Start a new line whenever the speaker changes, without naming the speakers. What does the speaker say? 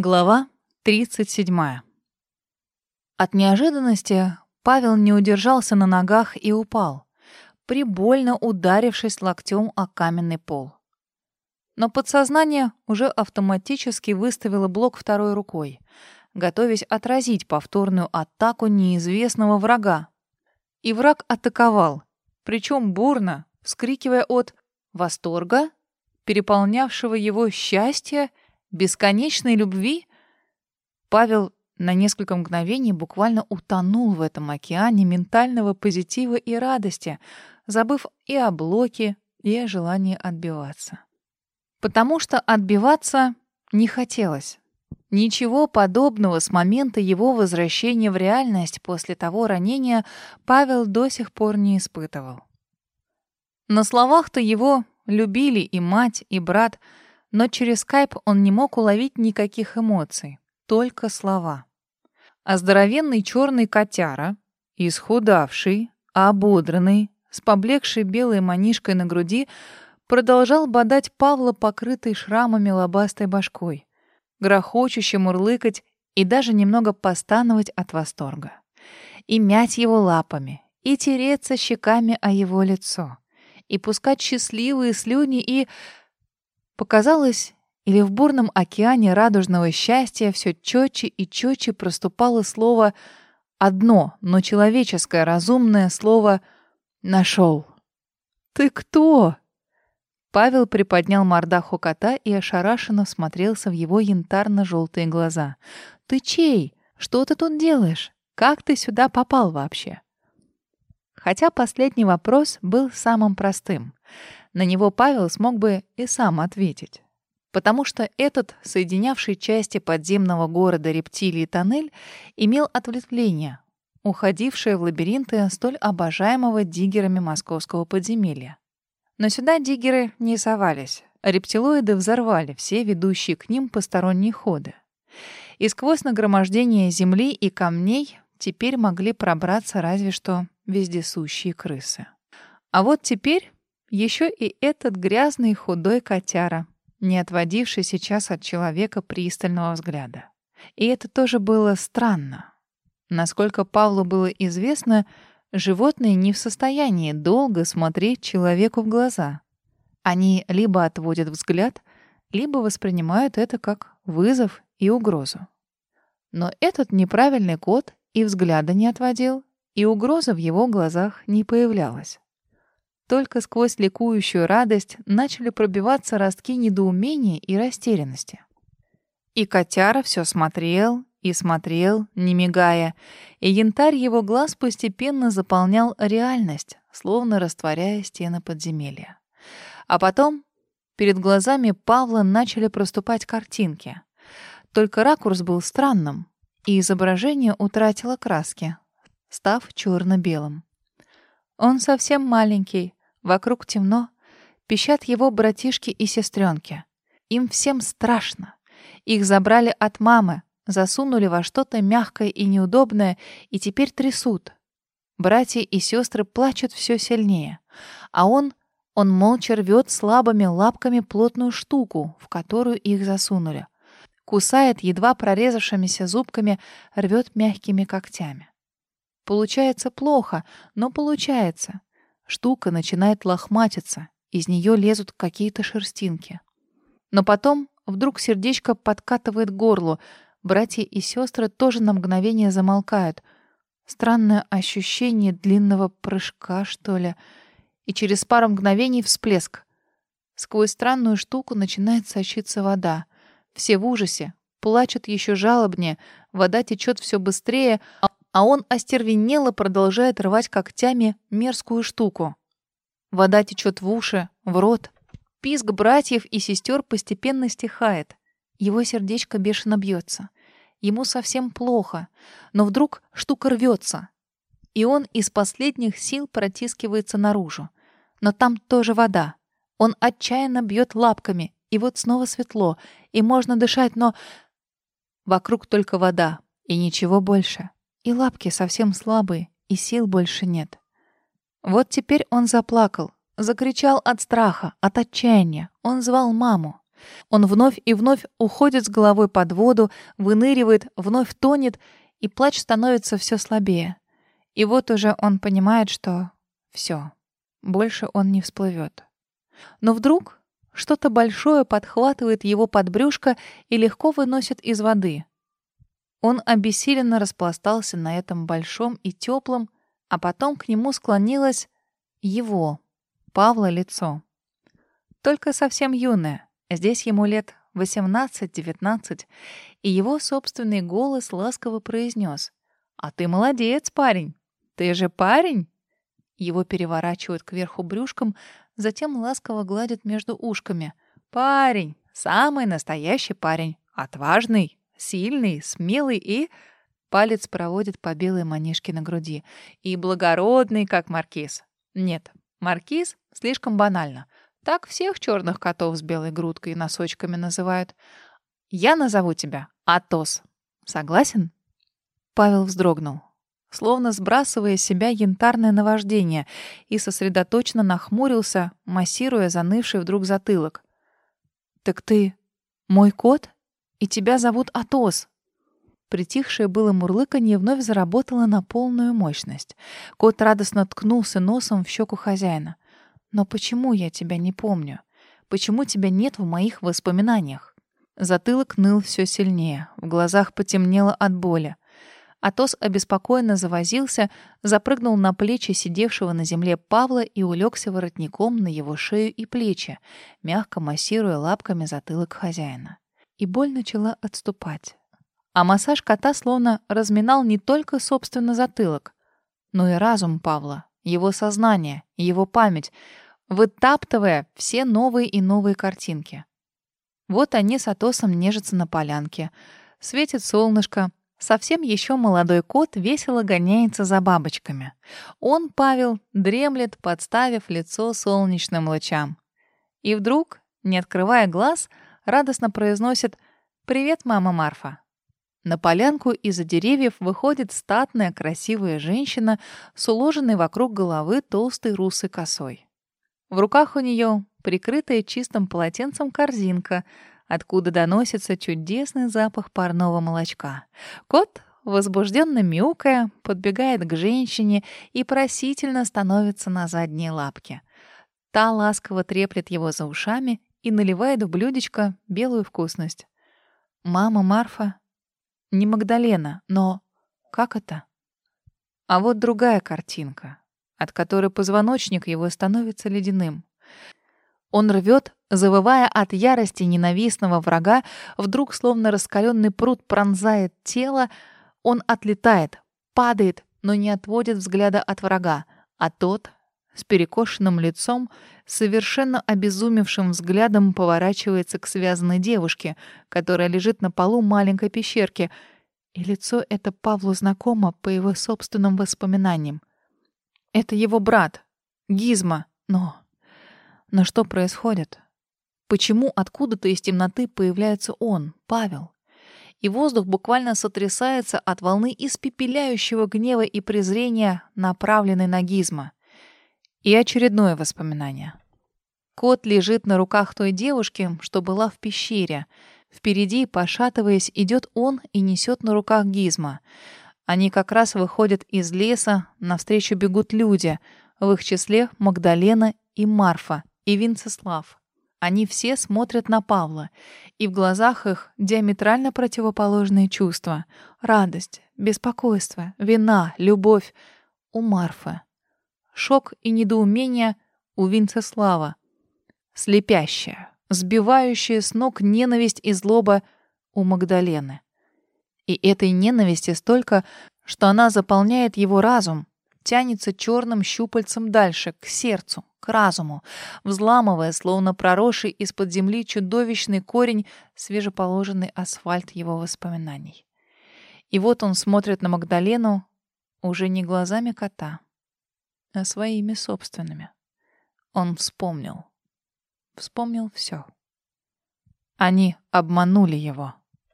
Глава 37. От неожиданности Павел не удержался на ногах и упал, прибольно ударившись локтем о каменный пол. Но подсознание уже автоматически выставило блок второй рукой, готовясь отразить повторную атаку неизвестного врага. И враг атаковал, причем бурно, вскрикивая от восторга, переполнявшего его счастья, бесконечной любви? Павел на несколько мгновений буквально утонул в этом океане ментального позитива и радости, забыв и о блоке, и о желании отбиваться. Потому что отбиваться не хотелось. Ничего подобного с момента его возвращения в реальность после того ранения Павел до сих пор не испытывал. На словах-то его любили и мать, и брат, но через скайп он не мог уловить никаких эмоций, только слова. А здоровенный черный котяра, исхудавший, ободранный, с поблекшей белой манишкой на груди, продолжал бодать Павла, покрытой шрамами лобастой башкой, грохочуще мурлыкать и даже немного постановать от восторга. И мять его лапами, и тереться щеками о его лицо, и пускать счастливые слюни, и Показалось, или в бурном океане радужного счастья все четче и четче проступало слово одно, но человеческое, разумное слово «нашел». «Ты кто?» Павел приподнял мордаху кота и ошарашенно смотрелся в его янтарно-желтые глаза. «Ты чей? Что ты тут делаешь? Как ты сюда попал вообще?» Хотя последний вопрос был самым простым. На него Павел смог бы и сам ответить. Потому что этот, соединявший части подземного города рептилии тоннель, имел ответвление, уходившее в лабиринты столь обожаемого диггерами московского подземелья. Но сюда диггеры не совались. Рептилоиды взорвали все ведущие к ним посторонние ходы. И сквозь нагромождение земли и камней теперь могли пробраться разве что вездесущие крысы. А вот теперь еще и этот грязный худой котяра, не отводивший сейчас от человека пристального взгляда. И это тоже было странно. Насколько Павлу было известно, животные не в состоянии долго смотреть человеку в глаза. Они либо отводят взгляд, либо воспринимают это как вызов и угрозу. Но этот неправильный кот и взгляда не отводил, и угроза в его глазах не появлялась. Только сквозь ликующую радость начали пробиваться ростки недоумения и растерянности. И котяра все смотрел и смотрел, не мигая, и янтарь его глаз постепенно заполнял реальность, словно растворяя стены подземелья. А потом перед глазами Павла начали проступать картинки. Только ракурс был странным, и изображение утратило краски, став черно-белым. Он совсем маленький, Вокруг темно. Пищат его братишки и сестренки. Им всем страшно. Их забрали от мамы, засунули во что-то мягкое и неудобное, и теперь трясут. Братья и сестры плачут все сильнее. А он, он молча рвет слабыми лапками плотную штуку, в которую их засунули. Кусает едва прорезавшимися зубками, рвет мягкими когтями. Получается плохо, но получается. Штука начинает лохматиться, из нее лезут какие-то шерстинки. Но потом вдруг сердечко подкатывает к горлу, братья и сестры тоже на мгновение замолкают. Странное ощущение длинного прыжка, что ли, и через пару мгновений всплеск. Сквозь странную штуку начинает сочиться вода. Все в ужасе, плачут еще жалобнее, вода течет все быстрее, а а он остервенело продолжает рвать когтями мерзкую штуку. Вода течет в уши, в рот. Писк братьев и сестер постепенно стихает. Его сердечко бешено бьется. Ему совсем плохо, но вдруг штука рвется. И он из последних сил протискивается наружу. Но там тоже вода. Он отчаянно бьет лапками, и вот снова светло, и можно дышать, но... Вокруг только вода, и ничего больше. И лапки совсем слабые, и сил больше нет. Вот теперь он заплакал, закричал от страха, от отчаяния. Он звал маму. Он вновь и вновь уходит с головой под воду, выныривает, вновь тонет, и плач становится все слабее. И вот уже он понимает, что все, больше он не всплывет. Но вдруг что-то большое подхватывает его под брюшко и легко выносит из воды. Он обессиленно распластался на этом большом и теплом, а потом к нему склонилось его, Павла, лицо. Только совсем юное, здесь ему лет 18-19, и его собственный голос ласково произнес «А ты молодец, парень! Ты же парень!» Его переворачивают кверху брюшком, затем ласково гладят между ушками. «Парень! Самый настоящий парень! Отважный, сильный, смелый и...» Палец проводит по белой манишке на груди. «И благородный, как маркиз!» «Нет, маркиз слишком банально. Так всех черных котов с белой грудкой и носочками называют. Я назову тебя Атос. Согласен?» Павел вздрогнул словно сбрасывая с себя янтарное наваждение, и сосредоточенно нахмурился, массируя занывший вдруг затылок. «Так ты мой кот? И тебя зовут Атос?» Притихшее было мурлыканье вновь заработало на полную мощность. Кот радостно ткнулся носом в щеку хозяина. «Но почему я тебя не помню? Почему тебя нет в моих воспоминаниях?» Затылок ныл все сильнее, в глазах потемнело от боли. Атос обеспокоенно завозился, запрыгнул на плечи сидевшего на земле Павла и улегся воротником на его шею и плечи, мягко массируя лапками затылок хозяина. И боль начала отступать. А массаж кота словно разминал не только собственно затылок, но и разум Павла, его сознание, его память, вытаптывая все новые и новые картинки. Вот они с Атосом нежатся на полянке. Светит солнышко, Совсем еще молодой кот весело гоняется за бабочками. Он, Павел, дремлет, подставив лицо солнечным лучам. И вдруг, не открывая глаз, радостно произносит «Привет, мама Марфа». На полянку из-за деревьев выходит статная красивая женщина с уложенной вокруг головы толстой русой косой. В руках у нее прикрытая чистым полотенцем корзинка — откуда доносится чудесный запах парного молочка. Кот, возбужденно мяукая, подбегает к женщине и просительно становится на задние лапки. Та ласково треплет его за ушами и наливает в блюдечко белую вкусность. Мама Марфа не Магдалена, но как это? А вот другая картинка, от которой позвоночник его становится ледяным. Он рвет, завывая от ярости ненавистного врага, вдруг словно раскаленный пруд пронзает тело, он отлетает, падает, но не отводит взгляда от врага, а тот с перекошенным лицом, совершенно обезумевшим взглядом поворачивается к связанной девушке, которая лежит на полу маленькой пещерки, и лицо это Павлу знакомо по его собственным воспоминаниям. Это его брат, Гизма, но но что происходит? Почему откуда-то из темноты появляется он, Павел? И воздух буквально сотрясается от волны испепеляющего гнева и презрения, направленной на Гизма. И очередное воспоминание. Кот лежит на руках той девушки, что была в пещере. Впереди, пошатываясь, идет он и несет на руках Гизма. Они как раз выходят из леса, навстречу бегут люди, в их числе Магдалена и Марфа, и Винцеслав. Они все смотрят на Павла, и в глазах их диаметрально противоположные чувства. Радость, беспокойство, вина, любовь у Марфы. Шок и недоумение у Винцеслава. Слепящая, сбивающая с ног ненависть и злоба у Магдалены. И этой ненависти столько, что она заполняет его разум, тянется черным щупальцем дальше, к сердцу, к разуму, взламывая, словно проросший из-под земли чудовищный корень, свежеположенный асфальт его воспоминаний. И вот он смотрит на Магдалену уже не глазами кота, а своими собственными. Он вспомнил. Вспомнил все. Они обманули его.